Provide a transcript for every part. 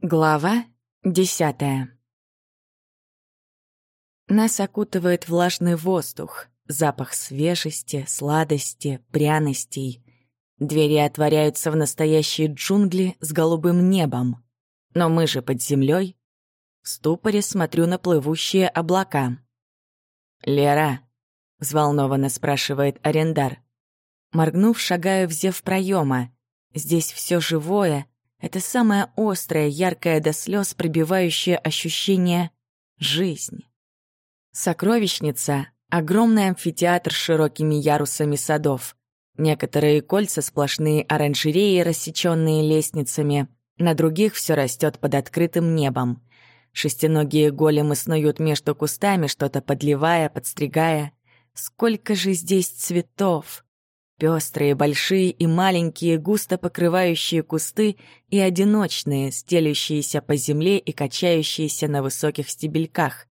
Глава десятая. Нас окутывает влажный воздух, запах свежести, сладости, пряностей. Двери отворяются в настоящие джунгли с голубым небом. Но мы же под землей. В ступоре смотрю на плывущие облака. «Лера», — взволнованно спрашивает арендар. Моргнув, шагаю в зев проема. Здесь все живое — это самое острое, яркое до слез пробивающее ощущение — жизнь. Сокровищница — огромный амфитеатр с широкими ярусами садов. Некоторые кольца — сплошные оранжереи, рассеченные лестницами, на других все растет под открытым небом. Шестиногие големы снуют между кустами, что-то подливая, подстригая. Сколько же здесь цветов! Пестрые, большие и маленькие, густо покрывающие кусты и одиночные, стелющиеся по земле и качающиеся на высоких стебельках.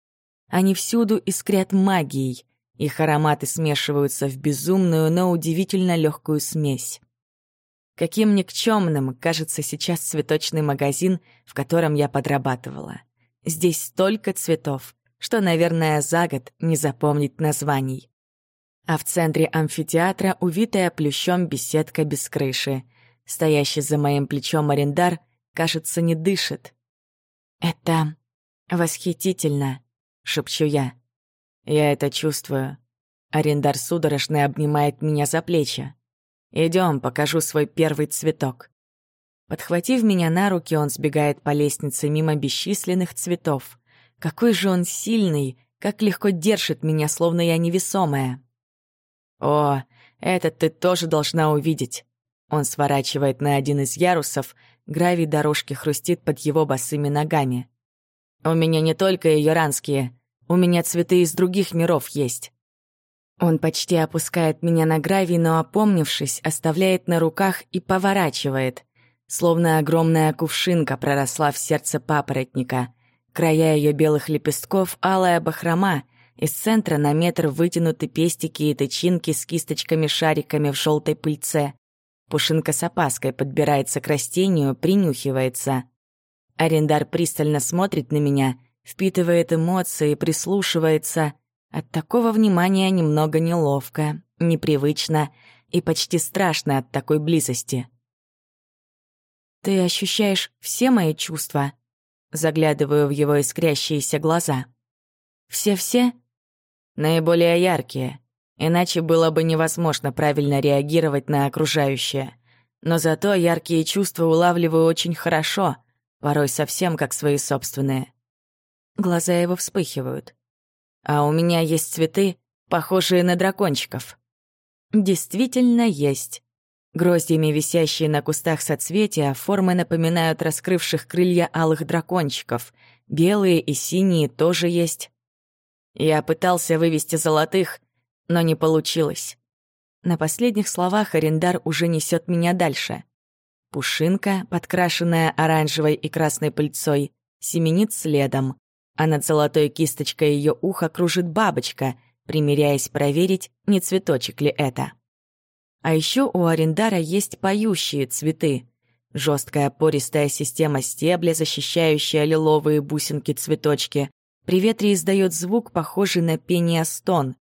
Они всюду искрят магией, их ароматы смешиваются в безумную, но удивительно легкую смесь. Каким никчемным кажется сейчас цветочный магазин, в котором я подрабатывала. Здесь столько цветов, что, наверное, за год не запомнить названий а в центре амфитеатра увитая плющом беседка без крыши. Стоящий за моим плечом арендар, кажется, не дышит. «Это восхитительно», — шепчу я. «Я это чувствую». Арендар судорожно обнимает меня за плечи. Идем, покажу свой первый цветок». Подхватив меня на руки, он сбегает по лестнице мимо бесчисленных цветов. Какой же он сильный, как легко держит меня, словно я невесомая. «О, этот ты тоже должна увидеть». Он сворачивает на один из ярусов, гравий дорожки хрустит под его босыми ногами. «У меня не только иоранские, у меня цветы из других миров есть». Он почти опускает меня на гравий, но, опомнившись, оставляет на руках и поворачивает, словно огромная кувшинка проросла в сердце папоротника. Края ее белых лепестков — алая бахрома, из центра на метр вытянуты пестики и тычинки с кисточками-шариками в желтой пыльце. Пушинка с опаской подбирается к растению, принюхивается. Арендар пристально смотрит на меня, впитывает эмоции, прислушивается. От такого внимания немного неловко, непривычно и почти страшно от такой близости. «Ты ощущаешь все мои чувства?» Заглядываю в его искрящиеся глаза. «Все-все?» Наиболее яркие. Иначе было бы невозможно правильно реагировать на окружающее. Но зато яркие чувства улавливаю очень хорошо, порой совсем как свои собственные. Глаза его вспыхивают. А у меня есть цветы, похожие на дракончиков. Действительно есть. Гроздьями висящие на кустах соцветия формы напоминают раскрывших крылья алых дракончиков. Белые и синие тоже есть. Я пытался вывести золотых, но не получилось. На последних словах арендар уже несет меня дальше. Пушинка, подкрашенная оранжевой и красной пыльцой, семенит следом, а над золотой кисточкой ее уха кружит бабочка, примеряясь проверить, не цветочек ли это. А еще у арендара есть поющие цветы. Жесткая пористая система стебля, защищающая лиловые бусинки-цветочки, при ветре издает звук, похожий на пение стон.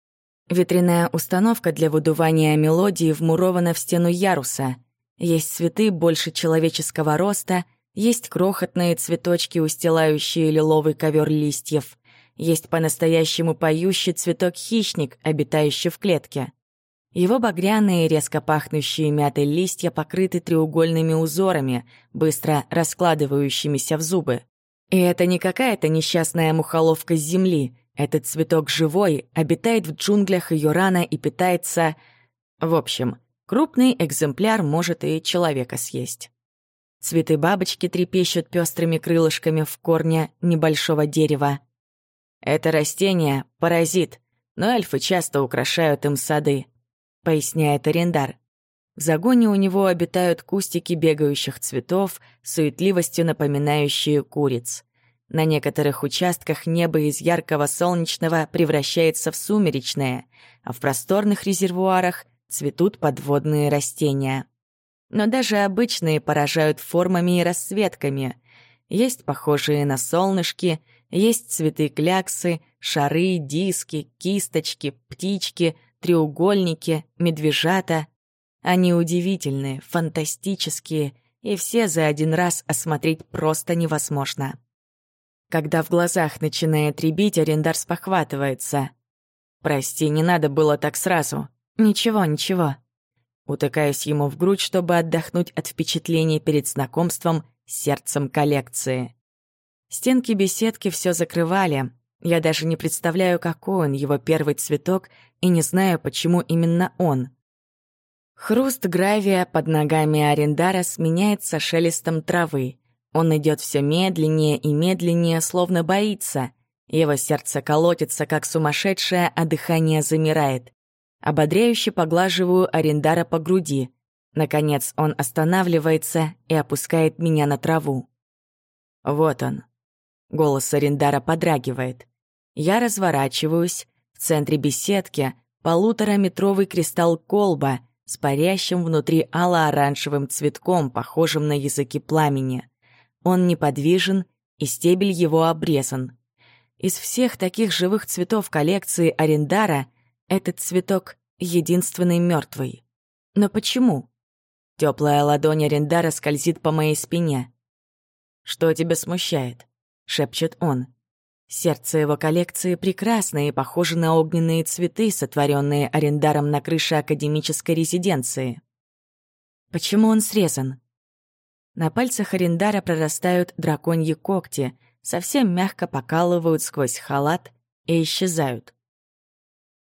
Ветряная установка для выдувания мелодии вмурована в стену яруса. Есть цветы больше человеческого роста, есть крохотные цветочки, устилающие лиловый ковер листьев. Есть по-настоящему поющий цветок-хищник, обитающий в клетке. Его багряные, резко пахнущие мятой листья покрыты треугольными узорами, быстро раскладывающимися в зубы. И это не какая-то несчастная мухоловка с земли. Этот цветок живой, обитает в джунглях ее рано и питается... В общем, крупный экземпляр может и человека съесть. Цветы бабочки трепещут пестрыми крылышками в корне небольшого дерева. Это растение — паразит, но эльфы часто украшают им сады, поясняет арендар. В загоне у него обитают кустики бегающих цветов, суетливостью напоминающие куриц. На некоторых участках небо из яркого солнечного превращается в сумеречное, а в просторных резервуарах цветут подводные растения. Но даже обычные поражают формами и расцветками. Есть похожие на солнышки, есть цветы-кляксы, шары, диски, кисточки, птички, треугольники, медвежата. Они удивительные, фантастические, и все за один раз осмотреть просто невозможно. Когда в глазах начинает рябить, арендар спохватывается. «Прости, не надо было так сразу». «Ничего, ничего». Утыкаюсь ему в грудь, чтобы отдохнуть от впечатлений перед знакомством с сердцем коллекции. Стенки беседки все закрывали. Я даже не представляю, какой он, его первый цветок, и не знаю, почему именно он. Хруст гравия под ногами Арендара сменяется шелестом травы. Он идет все медленнее и медленнее, словно боится. Его сердце колотится, как сумасшедшее, а дыхание замирает. Ободряюще поглаживаю Арендара по груди. Наконец он останавливается и опускает меня на траву. Вот он. Голос Арендара подрагивает. Я разворачиваюсь. В центре беседки полутораметровый кристалл колба с парящим внутри ало-оранжевым цветком, похожим на языки пламени. Он неподвижен, и стебель его обрезан. Из всех таких живых цветов коллекции Арендара этот цветок единственный мертвый. Но почему? Теплая ладонь Арендара скользит по моей спине. «Что тебя смущает?» — шепчет он. Сердце его коллекции прекрасно и похоже на огненные цветы, сотворенные арендаром на крыше академической резиденции. Почему он срезан? На пальцах арендара прорастают драконьи когти, совсем мягко покалывают сквозь халат и исчезают.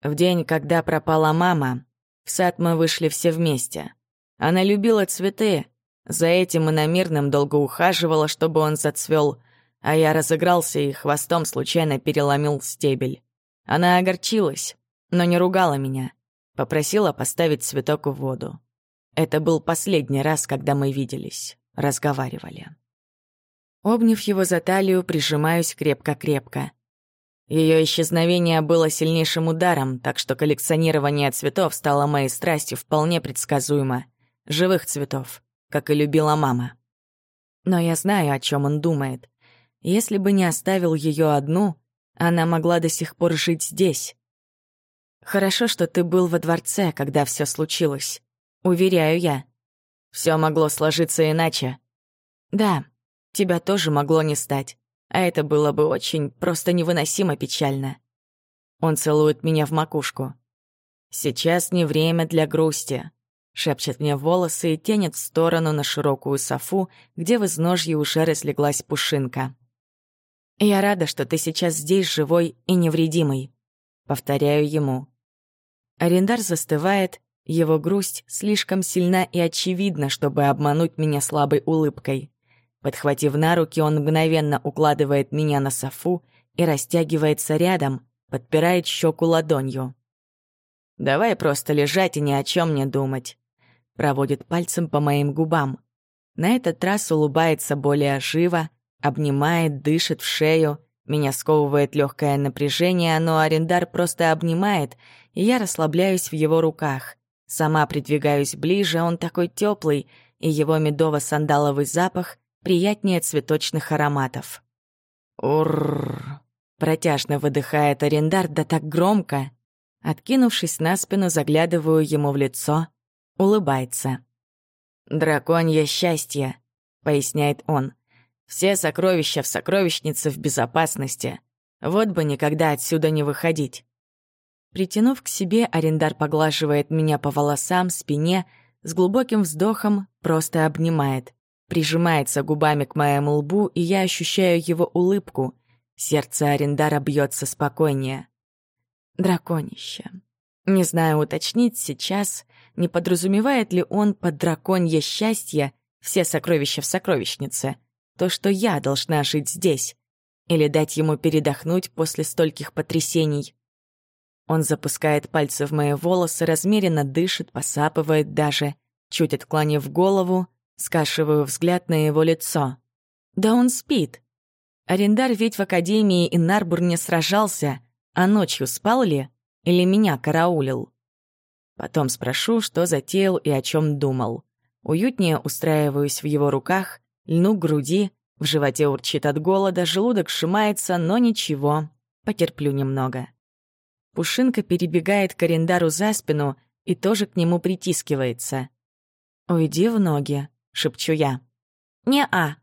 В день, когда пропала мама, в сад мы вышли все вместе. Она любила цветы, за этим иномирным долго ухаживала, чтобы он зацвел, а я разыгрался и хвостом случайно переломил стебель. Она огорчилась, но не ругала меня. Попросила поставить цветок в воду. Это был последний раз, когда мы виделись разговаривали. Обняв его за талию, прижимаюсь крепко-крепко. Ее исчезновение было сильнейшим ударом, так что коллекционирование цветов стало моей страстью вполне предсказуемо. Живых цветов, как и любила мама. Но я знаю, о чем он думает. Если бы не оставил ее одну, она могла до сих пор жить здесь. Хорошо, что ты был во дворце, когда все случилось. Уверяю я. Все могло сложиться иначе. Да, тебя тоже могло не стать. А это было бы очень, просто невыносимо печально. Он целует меня в макушку. «Сейчас не время для грусти», — шепчет мне волосы и тянет в сторону на широкую софу, где в изножье уже разлеглась пушинка. «Я рада, что ты сейчас здесь живой и невредимый», — повторяю ему. Арендар застывает, его грусть слишком сильна и очевидна, чтобы обмануть меня слабой улыбкой. Подхватив на руки, он мгновенно укладывает меня на софу и растягивается рядом, подпирает щеку ладонью. «Давай просто лежать и ни о чем не думать», — проводит пальцем по моим губам. На этот раз улыбается более живо, обнимает, дышит в шею. Меня сковывает легкое напряжение, но арендар просто обнимает, и я расслабляюсь в его руках. Сама придвигаюсь ближе, он такой теплый, и его медово-сандаловый запах приятнее цветочных ароматов. Уррр. Протяжно выдыхает арендар, да так громко. Откинувшись на спину, заглядываю ему в лицо. Улыбается. «Драконье счастье», — поясняет он. «Все сокровища в сокровищнице в безопасности. Вот бы никогда отсюда не выходить. Притянув к себе, арендар поглаживает меня по волосам, спине, с глубоким вздохом просто обнимает. Прижимается губами к моему лбу, и я ощущаю его улыбку. Сердце арендара бьется спокойнее. Драконище. Не знаю уточнить сейчас, не подразумевает ли он под драконье счастье все сокровища в сокровищнице, то, что я должна жить здесь, или дать ему передохнуть после стольких потрясений. Он запускает пальцы в мои волосы, размеренно дышит, посапывает даже. Чуть отклонив голову, скашиваю взгляд на его лицо. Да он спит. Арендар ведь в Академии и Нарбур сражался, а ночью спал ли? Или меня караулил? Потом спрошу, что затеял и о чем думал. Уютнее устраиваюсь в его руках, льну к груди, В животе урчит от голода, желудок сжимается, но ничего, потерплю немного. Пушинка перебегает к арендару за спину и тоже к нему притискивается. «Уйди в ноги», — шепчу я. «Не-а».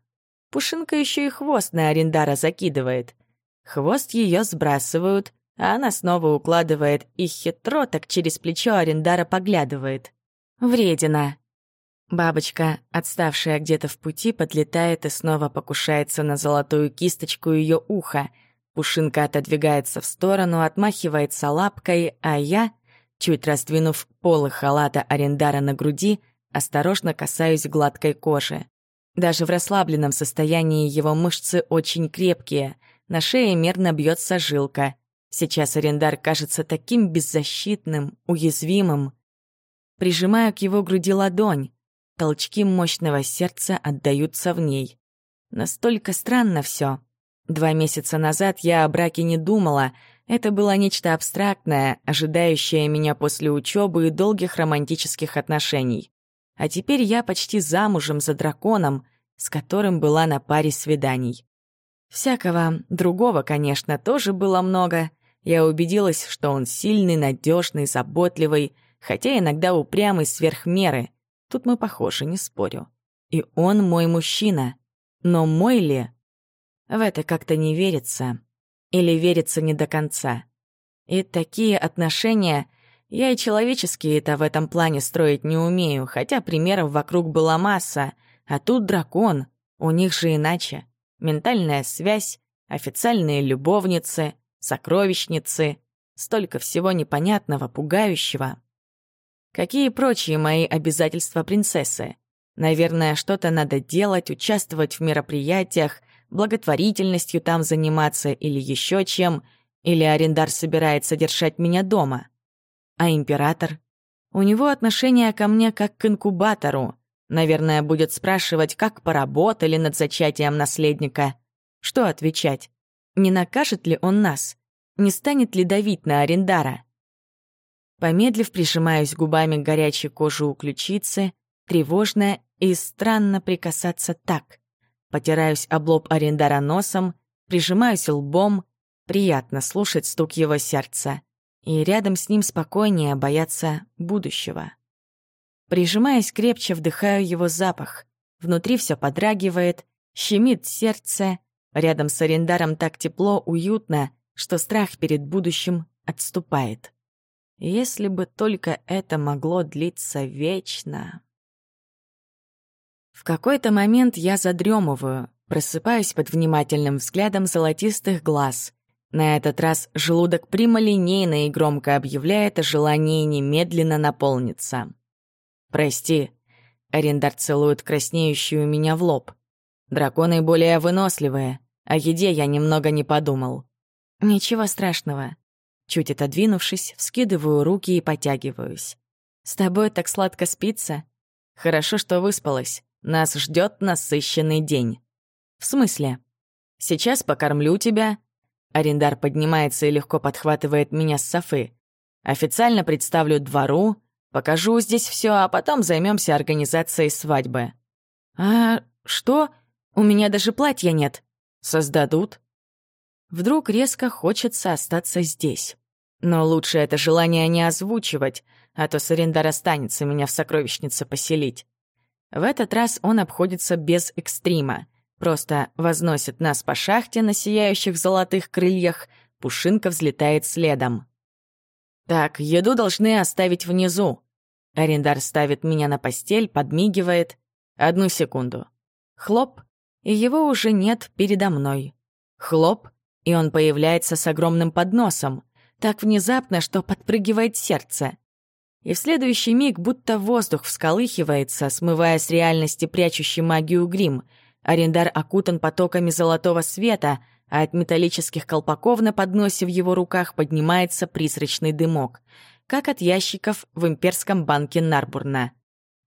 Пушинка еще и хвост на арендара закидывает. Хвост ее сбрасывают, а она снова укладывает и хитро так через плечо арендара поглядывает. Вредина. Бабочка, отставшая где-то в пути, подлетает и снова покушается на золотую кисточку ее уха. Пушинка отодвигается в сторону, отмахивается лапкой, а я, чуть раздвинув полы халата арендара на груди, осторожно касаюсь гладкой кожи. Даже в расслабленном состоянии его мышцы очень крепкие, на шее мерно бьется жилка. Сейчас арендар кажется таким беззащитным, уязвимым. Прижимаю к его груди ладонь. Толчки мощного сердца отдаются в ней. Настолько странно все. Два месяца назад я о браке не думала. Это было нечто абстрактное, ожидающее меня после учебы и долгих романтических отношений. А теперь я почти замужем за драконом, с которым была на паре свиданий. Всякого другого, конечно, тоже было много — я убедилась, что он сильный, надежный, заботливый, хотя иногда упрямый сверх меры. Тут мы похожи, не спорю. И он мой мужчина. Но мой ли? В это как-то не верится. Или верится не до конца. И такие отношения я и человеческие-то в этом плане строить не умею, хотя примеров вокруг была масса, а тут дракон, у них же иначе. Ментальная связь, официальные любовницы, сокровищницы, столько всего непонятного, пугающего. Какие прочие мои обязательства принцессы? Наверное, что-то надо делать, участвовать в мероприятиях, благотворительностью там заниматься или еще чем, или арендар собирается держать меня дома. А император? У него отношение ко мне как к инкубатору. Наверное, будет спрашивать, как поработали над зачатием наследника. Что отвечать? Не накажет ли он нас? Не станет ли давить на Арендара? Помедлив, прижимаюсь губами к горячей коже у ключицы, тревожно и странно прикасаться так. Потираюсь об лоб Арендара носом, прижимаюсь лбом, приятно слушать стук его сердца. И рядом с ним спокойнее бояться будущего. Прижимаясь крепче, вдыхаю его запах. Внутри все подрагивает, щемит сердце, Рядом с арендаром так тепло, уютно, что страх перед будущим отступает. Если бы только это могло длиться вечно. В какой-то момент я задремываю, просыпаюсь под внимательным взглядом золотистых глаз. На этот раз желудок прямолинейно и громко объявляет о желании немедленно наполниться. «Прости», — арендар целует краснеющую меня в лоб. «Драконы более выносливые. О еде я немного не подумал. Ничего страшного. Чуть отодвинувшись, вскидываю руки и потягиваюсь. С тобой так сладко спится. Хорошо, что выспалась. Нас ждет насыщенный день. В смысле? Сейчас покормлю тебя. Арендар поднимается и легко подхватывает меня с софы. Официально представлю двору, покажу здесь все, а потом займемся организацией свадьбы. А что? У меня даже платья нет. Создадут. Вдруг резко хочется остаться здесь. Но лучше это желание не озвучивать, а то Сарендар останется меня в сокровищнице поселить. В этот раз он обходится без экстрима. Просто возносит нас по шахте на сияющих золотых крыльях, Пушинка взлетает следом. «Так, еду должны оставить внизу». Арендар ставит меня на постель, подмигивает. Одну секунду. Хлоп, и его уже нет передо мной. Хлоп, и он появляется с огромным подносом, так внезапно, что подпрыгивает сердце. И в следующий миг будто воздух всколыхивается, смывая с реальности прячущий магию грим. Арендар окутан потоками золотого света, а от металлических колпаков на подносе в его руках поднимается призрачный дымок, как от ящиков в имперском банке Нарбурна.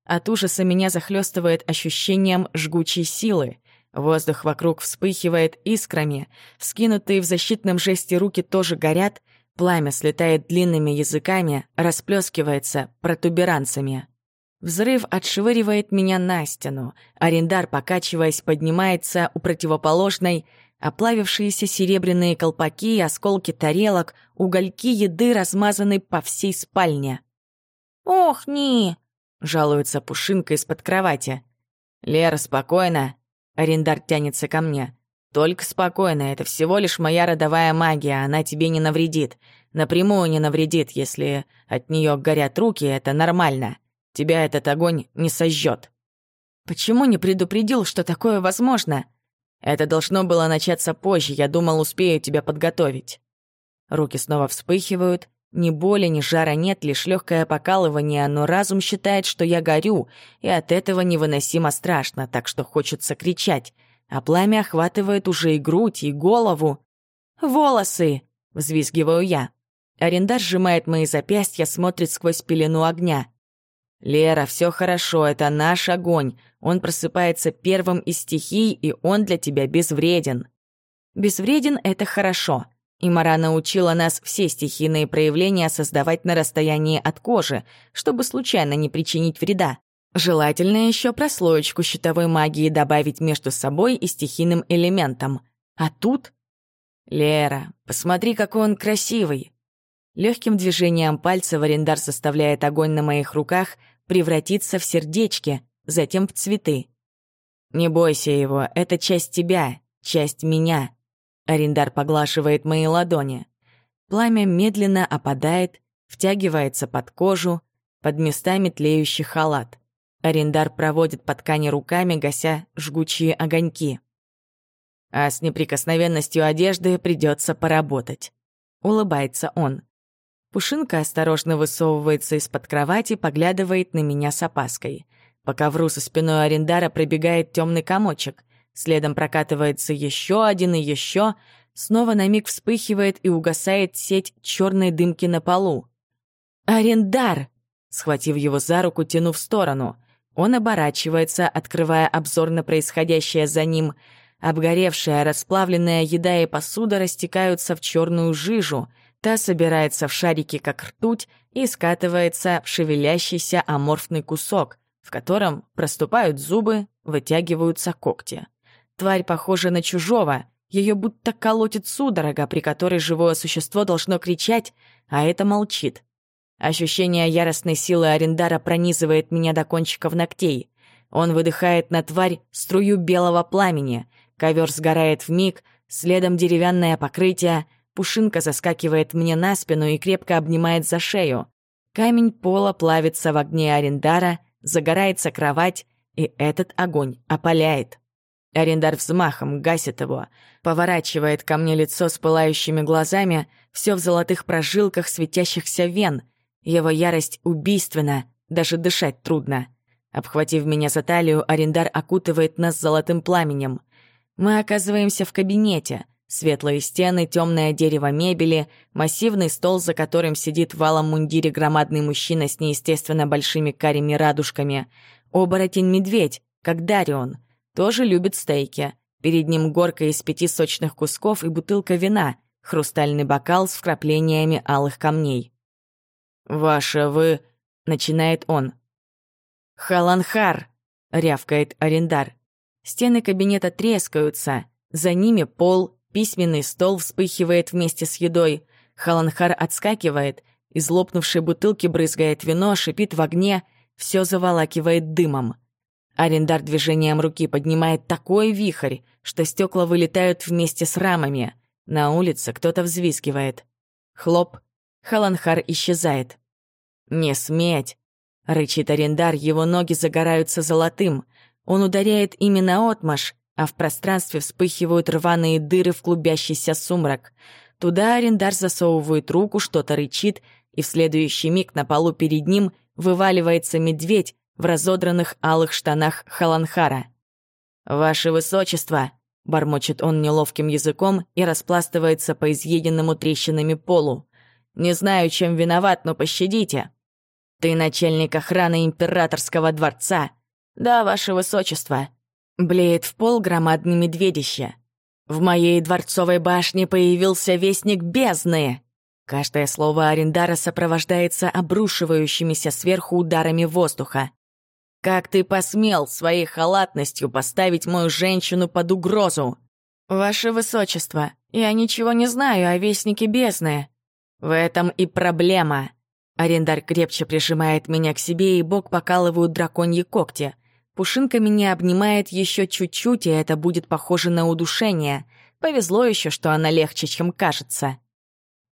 От ужаса меня захлестывает ощущением жгучей силы. Воздух вокруг вспыхивает искрами, скинутые в защитном жесте руки тоже горят, пламя слетает длинными языками, расплескивается протуберанцами. Взрыв отшвыривает меня на стену. Арендар, покачиваясь, поднимается у противоположной, оплавившиеся серебряные колпаки, осколки тарелок, угольки еды размазаны по всей спальне. «Ох, не!» — жалуется Пушинка из-под кровати. «Лера, спокойно!» — Арендар тянется ко мне. «Только спокойно, это всего лишь моя родовая магия, она тебе не навредит. Напрямую не навредит, если от нее горят руки, это нормально. Тебя этот огонь не сожжет. Почему не предупредил, что такое возможно? Это должно было начаться позже, я думал, успею тебя подготовить. Руки снова вспыхивают, ни боли, ни жара нет, лишь легкое покалывание, но разум считает, что я горю, и от этого невыносимо страшно, так что хочется кричать. А пламя охватывает уже и грудь, и голову. «Волосы!» — взвизгиваю я. Арендар сжимает мои запястья, смотрит сквозь пелену огня. «Лера, все хорошо, это наш огонь. Он просыпается первым из стихий, и он для тебя безвреден». «Безвреден — это хорошо». И Мара научила нас все стихийные проявления создавать на расстоянии от кожи, чтобы случайно не причинить вреда. Желательно еще прослоечку щитовой магии добавить между собой и стихийным элементом. А тут... «Лера, посмотри, какой он красивый!» Легким движением пальца Варендар заставляет огонь на моих руках превратиться в сердечки, затем в цветы. «Не бойся его, это часть тебя, часть меня». Арендар поглашивает мои ладони. Пламя медленно опадает, втягивается под кожу, под местами тлеющий халат. Арендар проводит по ткани руками, гася жгучие огоньки. А с неприкосновенностью одежды придется поработать. Улыбается он. Пушинка осторожно высовывается из-под кровати, поглядывает на меня с опаской. По ковру со спиной Арендара пробегает темный комочек. Следом прокатывается еще один и еще. Снова на миг вспыхивает и угасает сеть черной дымки на полу. «Арендар!» Схватив его за руку, тяну в сторону. Он оборачивается, открывая обзор на происходящее за ним. Обгоревшая, расплавленная еда и посуда растекаются в черную жижу — Та собирается в шарики, как ртуть, и скатывается в шевелящийся аморфный кусок, в котором проступают зубы, вытягиваются когти. Тварь похожа на чужого, ее будто колотит судорога, при которой живое существо должно кричать, а это молчит. Ощущение яростной силы Арендара пронизывает меня до кончиков ногтей. Он выдыхает на тварь струю белого пламени. Ковер сгорает в миг, следом деревянное покрытие, Пушинка заскакивает мне на спину и крепко обнимает за шею. Камень пола плавится в огне Арендара, загорается кровать, и этот огонь опаляет. Арендар взмахом гасит его, поворачивает ко мне лицо с пылающими глазами, все в золотых прожилках светящихся вен. Его ярость убийственна, даже дышать трудно. Обхватив меня за талию, Арендар окутывает нас золотым пламенем. Мы оказываемся в кабинете — Светлые стены, темное дерево мебели, массивный стол, за которым сидит в валом мундире громадный мужчина с неестественно большими карими радужками. Оборотень-медведь, как Дарион, тоже любит стейки. Перед ним горка из пяти сочных кусков и бутылка вина, хрустальный бокал с вкраплениями алых камней. «Ваше вы...» — начинает он. «Халанхар!» — рявкает арендар. Стены кабинета трескаются, за ними пол, Письменный стол вспыхивает вместе с едой. Халанхар отскакивает, из лопнувшей бутылки брызгает вино, шипит в огне, все заволакивает дымом. Арендар движением руки поднимает такой вихрь, что стекла вылетают вместе с рамами. На улице кто-то взвискивает. Хлоп. Халанхар исчезает. «Не сметь!» — рычит Арендар, его ноги загораются золотым. Он ударяет именно отмаш, а в пространстве вспыхивают рваные дыры в клубящийся сумрак. Туда арендар засовывает руку, что-то рычит, и в следующий миг на полу перед ним вываливается медведь в разодранных алых штанах Халанхара. «Ваше Высочество!» — бормочет он неловким языком и распластывается по изъеденному трещинами полу. «Не знаю, чем виноват, но пощадите!» «Ты начальник охраны императорского дворца!» «Да, Ваше Высочество!» Блеет в пол громадный медведище. В моей дворцовой башне появился вестник бездны. Каждое слово Арендара сопровождается обрушивающимися сверху ударами воздуха. Как ты посмел своей халатностью поставить мою женщину под угрозу? Ваше Высочество, я ничего не знаю о Вестнике Бездны. В этом и проблема. Арендар крепче прижимает меня к себе, и бок покалывают драконьи когти. Пушинка меня обнимает еще чуть-чуть, и это будет похоже на удушение. Повезло еще, что она легче, чем кажется.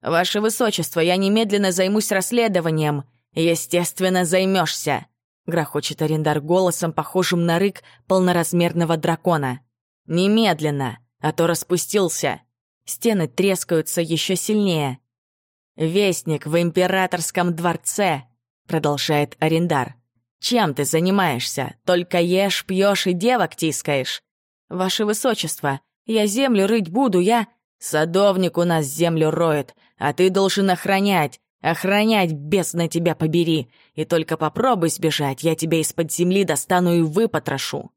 «Ваше Высочество, я немедленно займусь расследованием. Естественно, займешься», — грохочет Арендар голосом, похожим на рык полноразмерного дракона. «Немедленно, а то распустился». Стены трескаются еще сильнее. «Вестник в императорском дворце», — продолжает Арендар. «Чем ты занимаешься? Только ешь, пьешь и девок тискаешь?» «Ваше высочество, я землю рыть буду, я...» «Садовник у нас землю роет, а ты должен охранять. Охранять, без на тебя побери. И только попробуй сбежать, я тебя из-под земли достану и выпотрошу».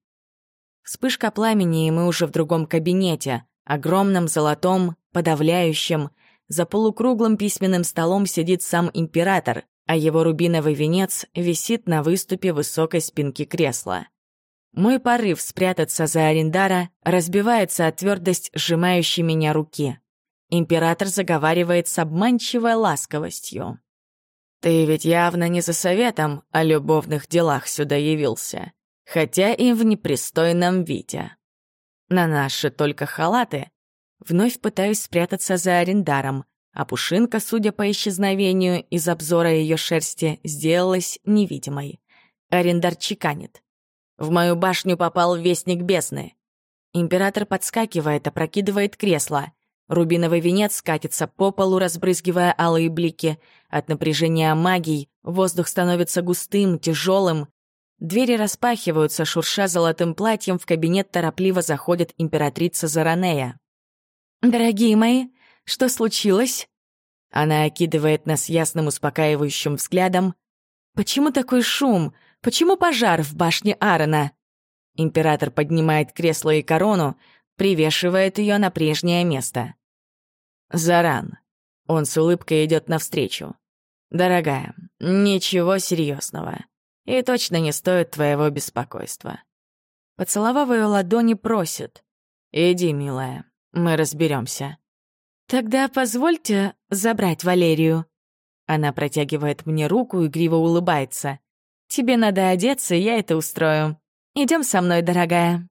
Вспышка пламени, и мы уже в другом кабинете, огромном, золотом, подавляющем, за полукруглым письменным столом сидит сам император, а его рубиновый венец висит на выступе высокой спинки кресла. Мой порыв спрятаться за Арендара разбивается о твердость сжимающей меня руки. Император заговаривает с обманчивой ласковостью. «Ты ведь явно не за советом о любовных делах сюда явился, хотя и в непристойном виде. На наши только халаты Вновь пытаюсь спрятаться за арендаром, а Пушинка, судя по исчезновению из обзора ее шерсти, сделалась невидимой. Арендар чеканит. «В мою башню попал вестник бесны». Император подскакивает, опрокидывает кресло. Рубиновый венец скатится по полу, разбрызгивая алые блики. От напряжения магий воздух становится густым, тяжелым. Двери распахиваются, шурша золотым платьем, в кабинет торопливо заходит императрица Заранея. «Дорогие мои, что случилось?» Она окидывает нас ясным успокаивающим взглядом. «Почему такой шум? Почему пожар в башне Аарона?» Император поднимает кресло и корону, привешивает ее на прежнее место. «Заран». Он с улыбкой идет навстречу. «Дорогая, ничего серьезного. И точно не стоит твоего беспокойства». Поцеловав ее ладони, просит. «Иди, милая, мы разберемся. Тогда позвольте забрать Валерию. Она протягивает мне руку и гриво улыбается. Тебе надо одеться, я это устрою. Идем со мной, дорогая.